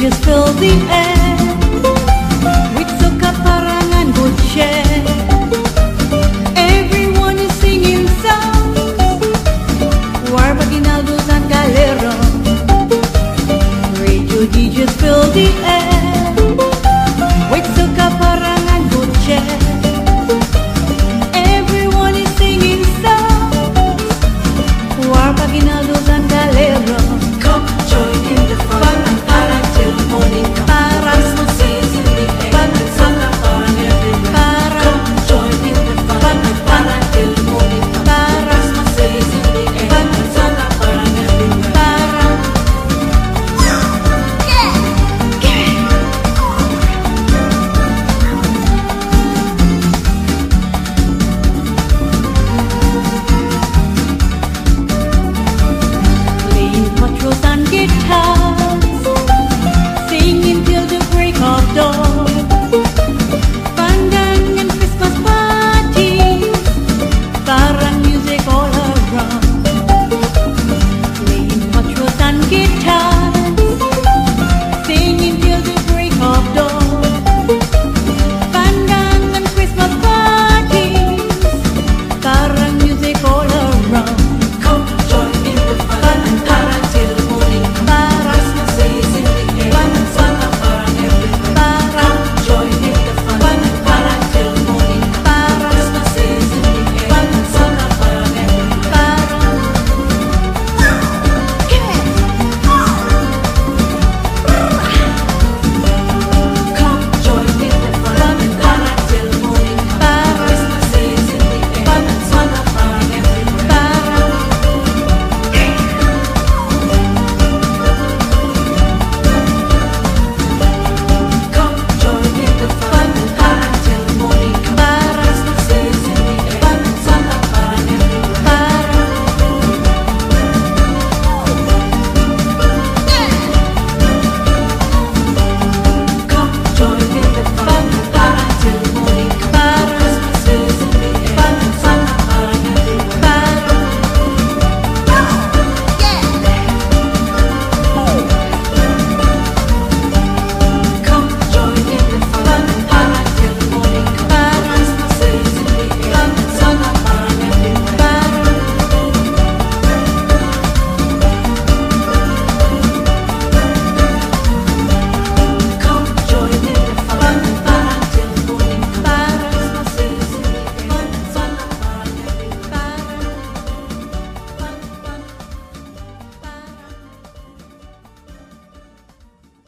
strangers fill the air with soca parang and good share. Everyone is singing songs, Warba Guinaldos and Galerón. Radio DJs fill the air with parang and good. Everyone is singing songs, Warba Guinaldos.